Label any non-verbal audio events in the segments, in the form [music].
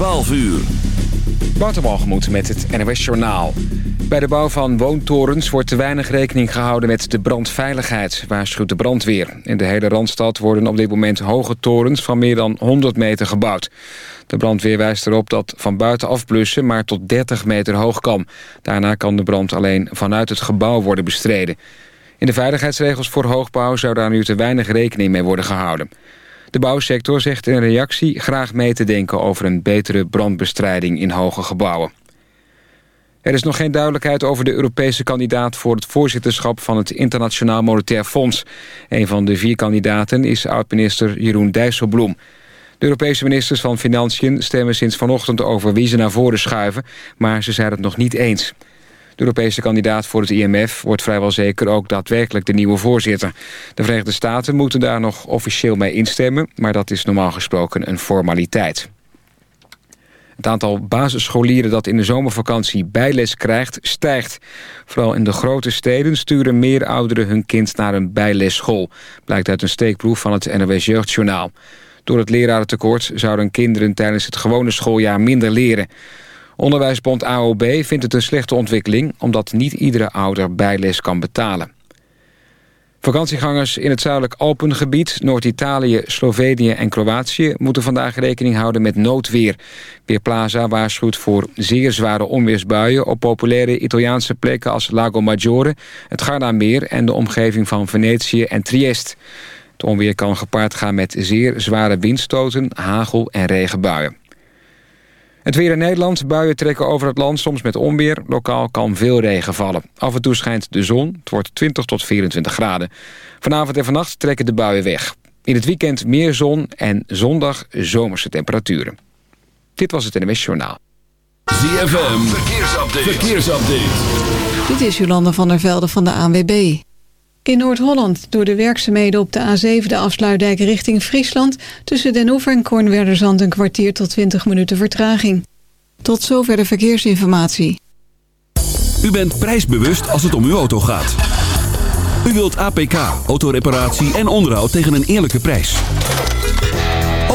12 uur. Waterbalgemoed met het NOS Journaal. Bij de bouw van woontorens wordt te weinig rekening gehouden met de brandveiligheid, waarschuwt de brandweer. In de hele Randstad worden op dit moment hoge torens van meer dan 100 meter gebouwd. De brandweer wijst erop dat van buiten afblussen maar tot 30 meter hoog kan. Daarna kan de brand alleen vanuit het gebouw worden bestreden. In de veiligheidsregels voor hoogbouw zou daar nu te weinig rekening mee worden gehouden. De bouwsector zegt in reactie graag mee te denken over een betere brandbestrijding in hoge gebouwen. Er is nog geen duidelijkheid over de Europese kandidaat voor het voorzitterschap van het Internationaal Monetair Fonds. Een van de vier kandidaten is oud-minister Jeroen Dijsselbloem. De Europese ministers van Financiën stemmen sinds vanochtend over wie ze naar voren schuiven, maar ze zijn het nog niet eens. De Europese kandidaat voor het IMF wordt vrijwel zeker ook daadwerkelijk de nieuwe voorzitter. De Verenigde Staten moeten daar nog officieel mee instemmen, maar dat is normaal gesproken een formaliteit. Het aantal basisscholieren dat in de zomervakantie bijles krijgt, stijgt. Vooral in de grote steden sturen meer ouderen hun kind naar een bijlesschool. Blijkt uit een steekproef van het NOS Jeugdjournaal. Door het lerarentekort zouden kinderen tijdens het gewone schooljaar minder leren. Onderwijsbond AOB vindt het een slechte ontwikkeling... omdat niet iedere ouder bijles kan betalen. Vakantiegangers in het zuidelijk Alpengebied, Noord-Italië, Slovenië en Kroatië moeten vandaag rekening houden met noodweer. Weerplaza waarschuwt voor zeer zware onweersbuien op populaire Italiaanse plekken als Lago Maggiore, het Gardameer en de omgeving van Venetië en Triest. Het onweer kan gepaard gaan met zeer zware windstoten, hagel en regenbuien. Het weer in Nederland. Buien trekken over het land, soms met onweer. Lokaal kan veel regen vallen. Af en toe schijnt de zon. Het wordt 20 tot 24 graden. Vanavond en vannacht trekken de buien weg. In het weekend meer zon en zondag zomerse temperaturen. Dit was het NMS Journaal. ZFM, verkeersupdate. verkeersupdate. Dit is Jolanda van der Velde van de ANWB. In Noord-Holland door de werkzaamheden op de A7 de afsluitdijk richting Friesland... tussen Den Oever en Kornwerderzand een kwartier tot 20 minuten vertraging. Tot zover de verkeersinformatie. U bent prijsbewust als het om uw auto gaat. U wilt APK, autoreparatie en onderhoud tegen een eerlijke prijs.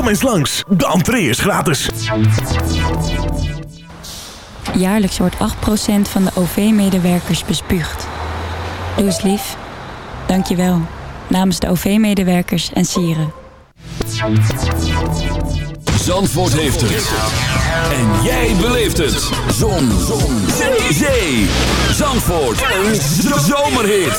Kom eens langs, de entree is gratis. Jaarlijks wordt 8% van de OV-medewerkers bespuugd. Doe eens lief. Dank je wel. Namens de OV-medewerkers en sieren. Zandvoort heeft het. En jij beleeft het. Zon. Zon. Zee. Zee. Zandvoort. Een zomerhit.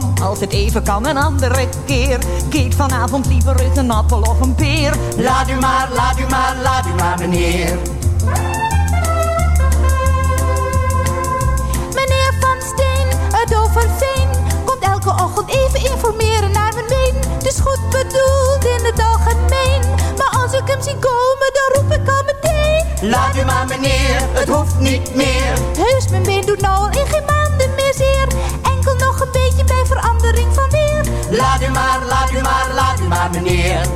Het even kan een andere keer. Ik eet vanavond liever uit een appel of een peer. Laat u maar, laat u maar, laat u maar meneer. Meneer Van Steen uit Overveen komt elke ochtend even informeren naar mijn been. Het is goed bedoeld in het algemeen, maar als ik hem zie komen, dan roep ik al meteen. Laat u maar meneer, het hoeft niet meer. Heus, mijn been doet nou al in geen maanden meer zeer. Nog een beetje bij verandering van weer. Laat u maar, laat u maar, laat u maar meneer.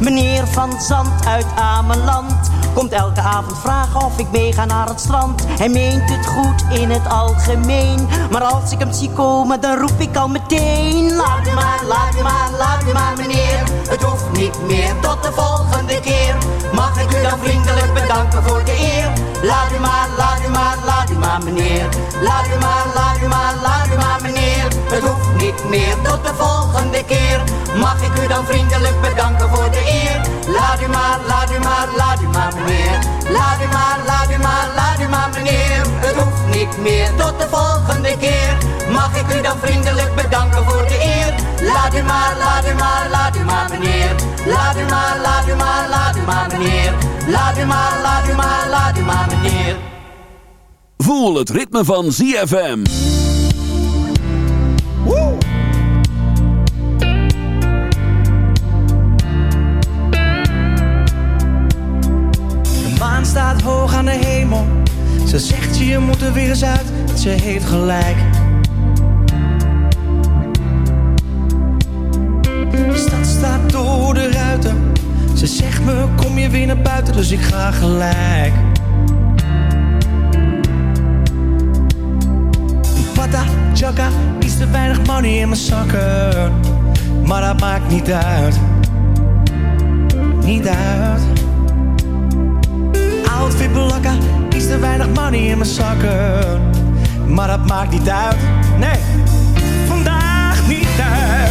Meneer Van Zand uit Ameland komt elke avond vragen of ik meega naar het strand. Hij meent het goed in het algemeen, maar als ik hem zie komen, dan roep ik al meteen. Laat u maar, laat maar, laat maar meneer. Het hoeft niet meer, tot de volgende keer. Mag ik u dan vriendelijk bedanken voor de eer? Laat u maar, laat u maar, laat u maar meneer. Laat u maar, laat u maar, laat u maar meneer. Het hoeft niet meer, tot de volgende keer. Mag ik u dan vriendelijk bedanken voor de eer? Laat u maar, laat u maar, laat u maar meneer. Laat u maar, laat u maar, laat u maar meneer. Het hoeft niet meer, tot de volgende keer. Mag ik u dan vriendelijk bedanken voor de eer? Laat u maar, laat u maar, laat u maar meneer. Laat u maar, laat u maar, laat u maar meneer. Laat u maar, laat u maar, laat u maar meneer. Voel het ritme van ZFM. Je moet er weer eens uit. Ze heeft gelijk. De stad staat door de ruiten. Ze zegt me kom je weer naar buiten, dus ik ga gelijk. Pata, chaka, iets te weinig money in mijn zakken. Maar dat maakt niet uit. Niet uit. Outfit belakka, iets te weinig money in mijn zakken. Maar dat maakt niet uit. Nee, vandaag niet uit.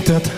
That.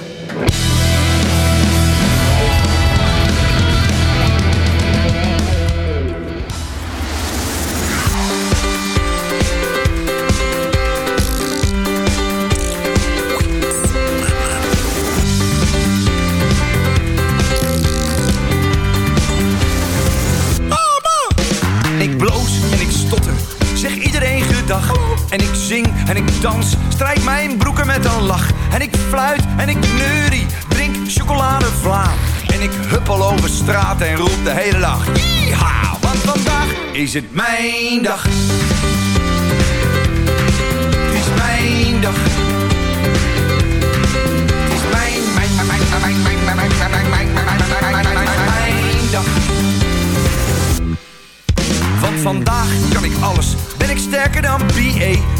En roep de hele dag. Yeeha, want vandaag is het mijn dag. Het is mijn dag. Is mijn, mijn, mijn, mijn, mijn, mijn, mijn, mijn, mijn, mijn, mijn, mijn, mijn, mijn, mijn, mijn dag. Want vandaag kan ik alles, ben ik sterker dan BA.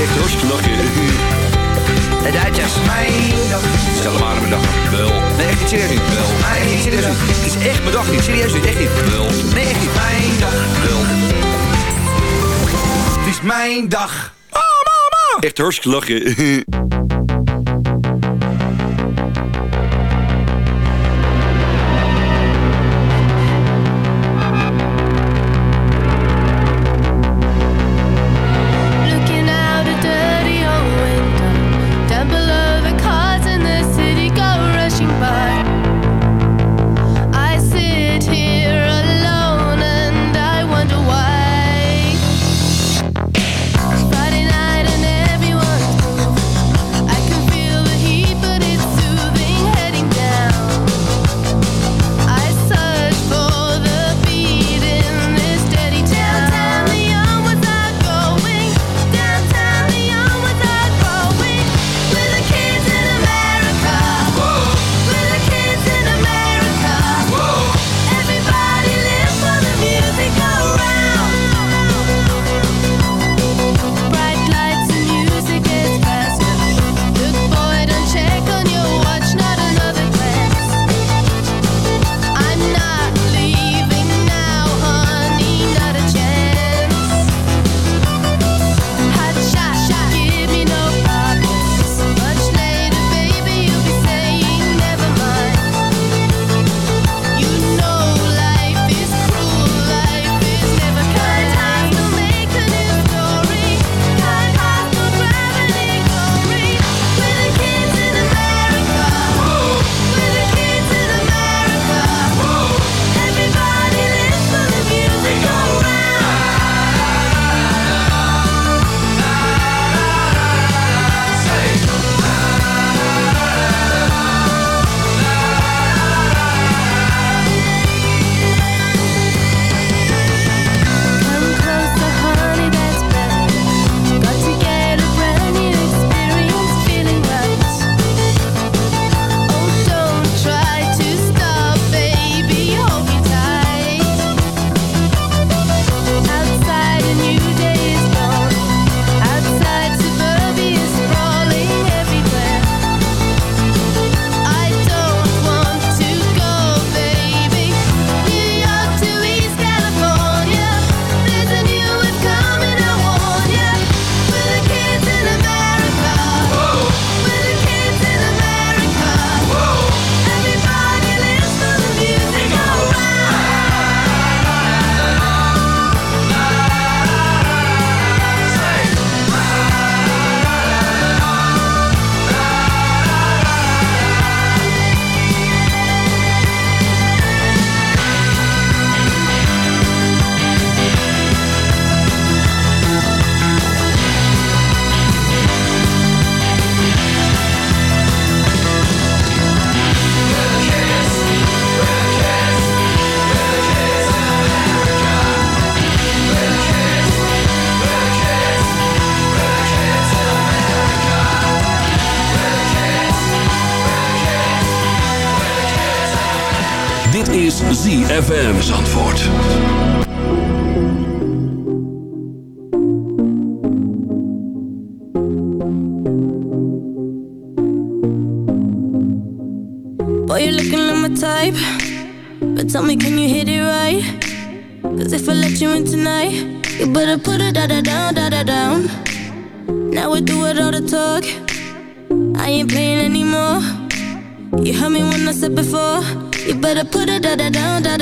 Echt hartstikke lachen. De Duitsers. Mijn dag. Stel maar aan mijn dag. Wel. Nee, echt niet serieus niet. Wel. Nee, niet serieus. Het is echt mijn dag niet. Serieus niet. Echt niet. Wel. Nee, echt niet. Mijn dag. Wel. Het is mijn dag. Oh, mama. Echt hartstikke lachen. [laughs]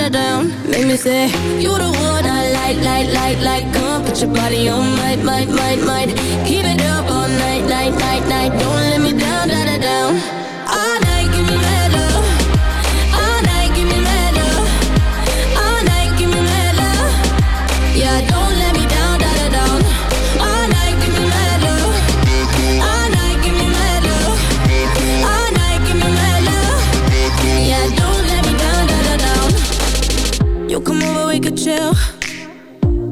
it down, make me say You the one I like, like, like, like Come put your body on my, my, my, my. Keep it up all night, night, night, night. Don't let me down, down, down.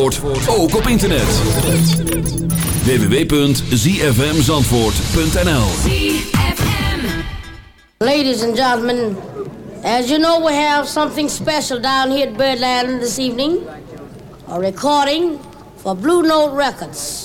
Zandvoort ook op internet. www.zfmzandvoort.nl Ladies and gentlemen, as you know we have something special down here at Birdland this evening. A recording for Blue Note Records.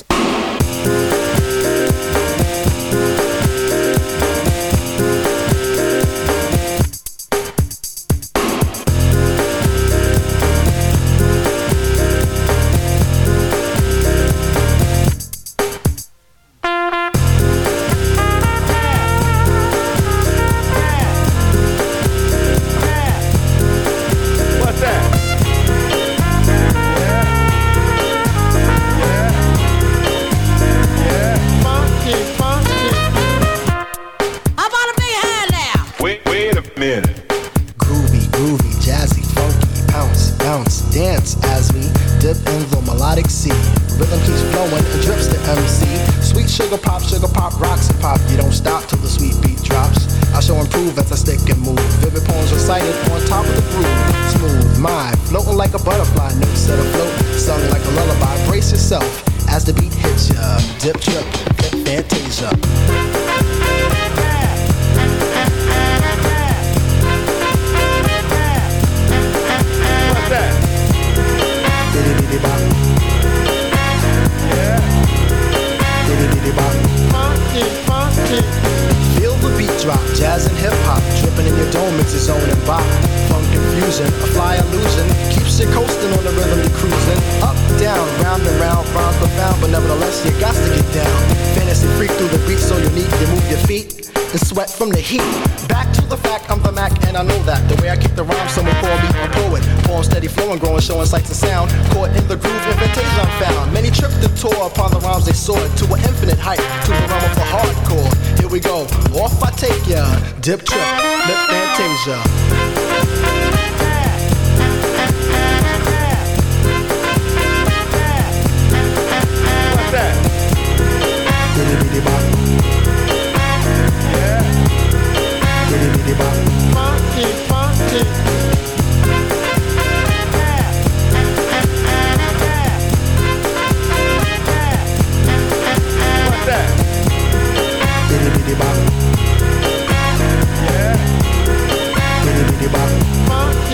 on growing, showing sights and sound. Caught in the groove, invitation found. Many tripped the tour upon the rhymes they soared to an infinite height, to the realm of the hardcore. Here we go, off I take ya, dip trip, lip fantasia.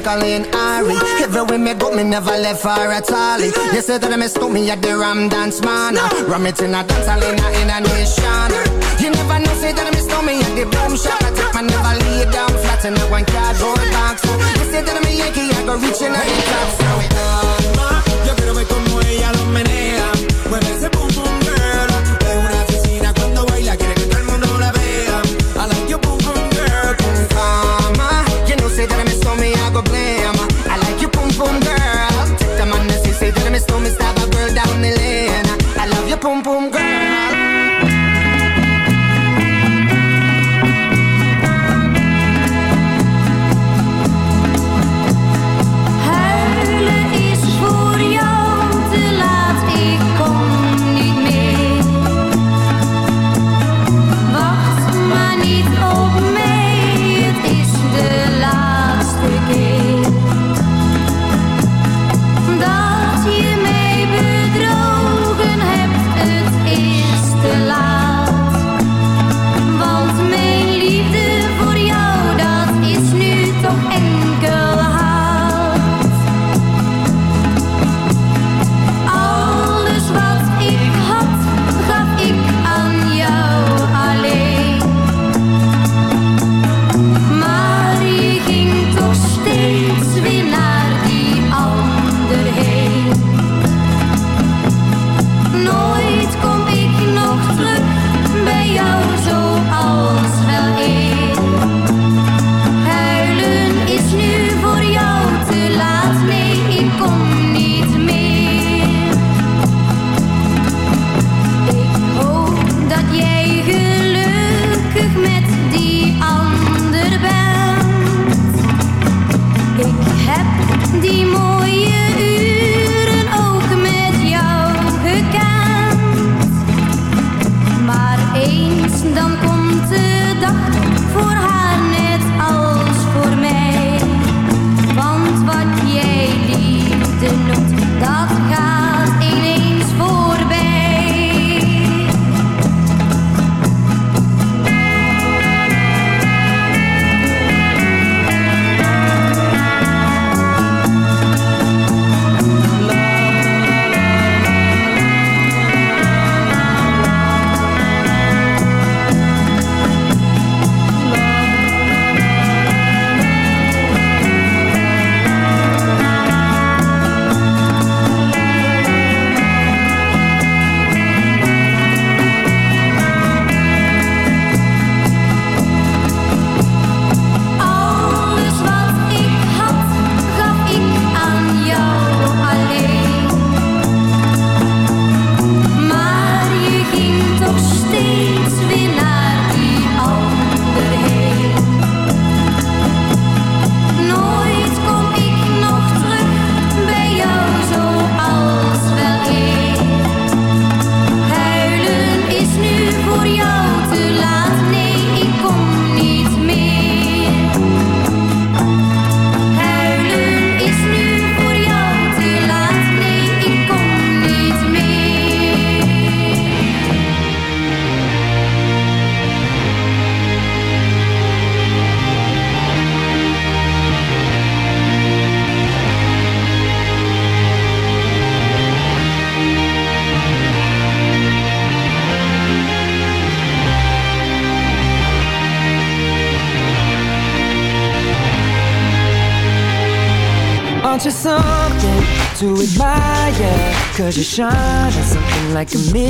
me calling Ari. Everywhere me go, me never left for a tally. You said that I stole me at the Ram Dance Man. Ram it in a dance hall in a, in a. You never know, say that I stole me at the Boom Shop. I take my never lay down flat in a one cardboard box. You said that I'm a Yankee, I go reaching out the top. So it on, ma, yo quiero ver como ella lo menea. Mueve ese to shine on something like a mirror.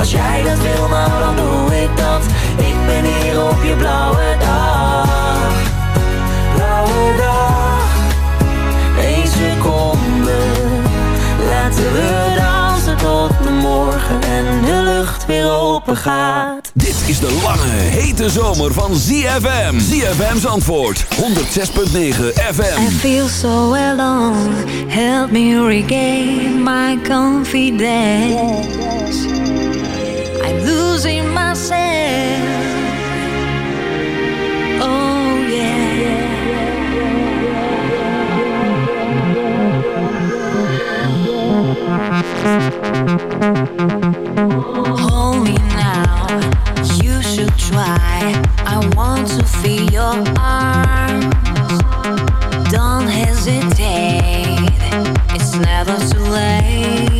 Als jij dat wil, nou dan doe ik dat Ik ben hier op je blauwe dag Blauwe dag Eén seconde Laten we dansen tot de morgen En de lucht weer open gaat Dit is de lange, hete zomer van ZFM. ZFM's antwoord, 106.9 FM. I feel so alone. Help me regain my confidence. Don't hesitate. It's never too late.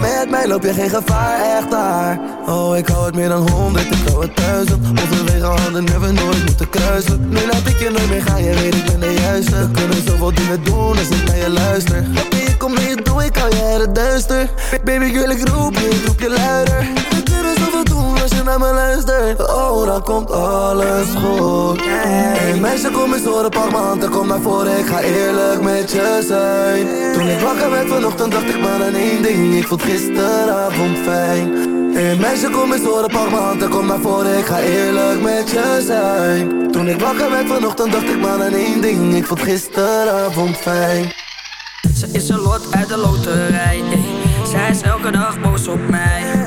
Met mij loop je geen gevaar, echt daar. Oh, ik hou het meer dan honderd, ik hou het duizend. Overwege handen hebben nooit moeten kruisen. Nu laat ik je nooit meer gaan, je weet ik ben de juiste. We kunnen zoveel dingen doen als ik naar je luister. Ik kom mee, doe ik al het duister. Baby, ik wil ik roep je, ik roep je luider. Kunnen zoveel doen als je naar me luistert. Oh, dan komt alles goed. Hey, meisje, kom eens horen, pak m'n kom naar voren. Ik ga eerlijk met je zijn. Toen ik wakker werd vanochtend, dacht ik maar aan één ding. Ik vond gisteravond fijn. Hey, meisje, kom eens horen, pak m'n kom naar voren. Ik ga eerlijk met je zijn. Toen ik wakker werd vanochtend, dacht ik maar aan één ding. Ik vond gisteravond fijn. Ze is een lot uit de loterij ey. Zij is elke dag boos op mij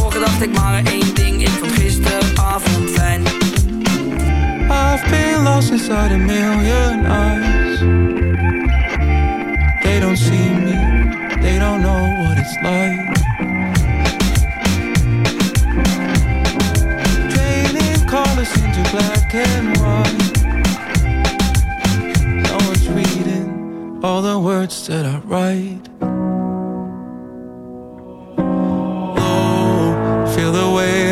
dacht ik maar één ding Ik vond gisteravond fijn I've been lost inside a million eyes. They don't see me, they don't know what it's like. Draining colors into black and white. No one's reading all the words that I write.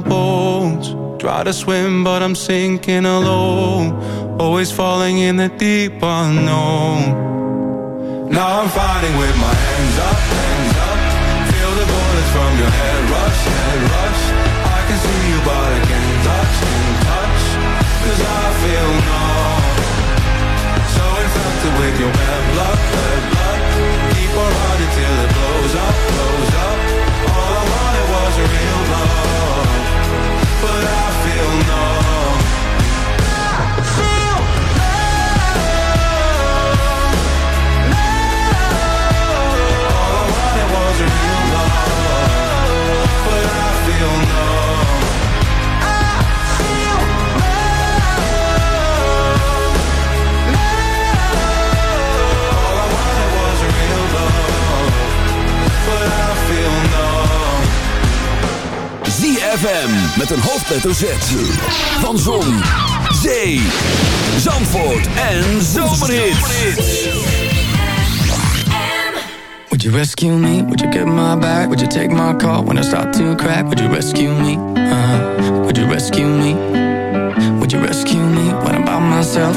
my bones. Try to swim, but I'm sinking alone. Always falling in the deep unknown. Now I'm fighting with my hands up, hands up. Hoofdletter Z. Van Zon, Zee, Zandvoort en Zomerhits. Would you rescue me? Would you get my back? Would you take my call when I start to crack? Would you rescue me? Uh, would you rescue me? Would you rescue me when I'm by myself?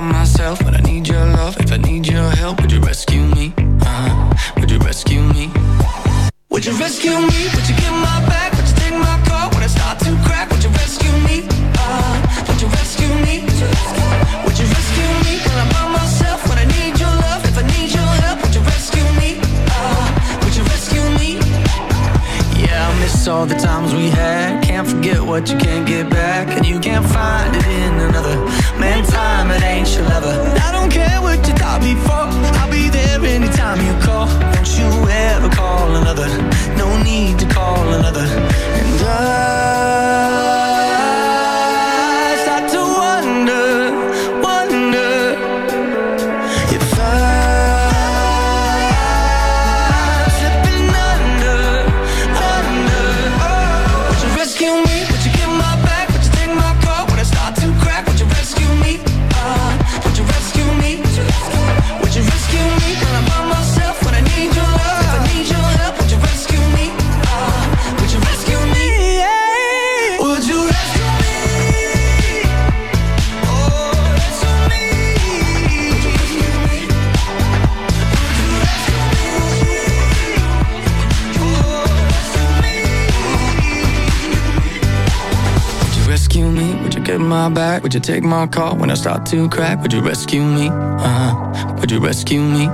by myself? When I need your love, if I need your help, would you rescue me? Uh, would you rescue me? Would you rescue me? Would you get my back? Would you take my call when I start to crack? Would you rescue me? Uh, would you rescue me? Would you rescue me when I'm by myself? When I need your love, if I need your help, would you rescue me? Uh, would you rescue me? Yeah, I miss all the times we had. Forget what you can't get back, and you can't find it in another. Man, time it ain't your lover. I don't care what you thought before. I'll be there anytime you call. Don't you ever call another. No need to call another. And I back? Would you take my call when I start to crack? Would you rescue me? Uh-huh. would you rescue me?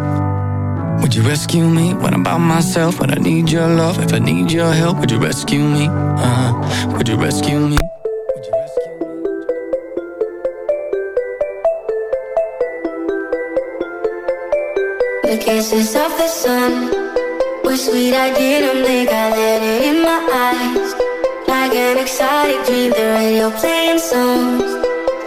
Would you rescue me when I'm by myself? When I need your love, if I need your help, would you rescue me? Uh-huh. would you rescue me? The kisses of the sun were sweet. I didn't think I let it in my eyes. Like an exotic dream, the radio playing songs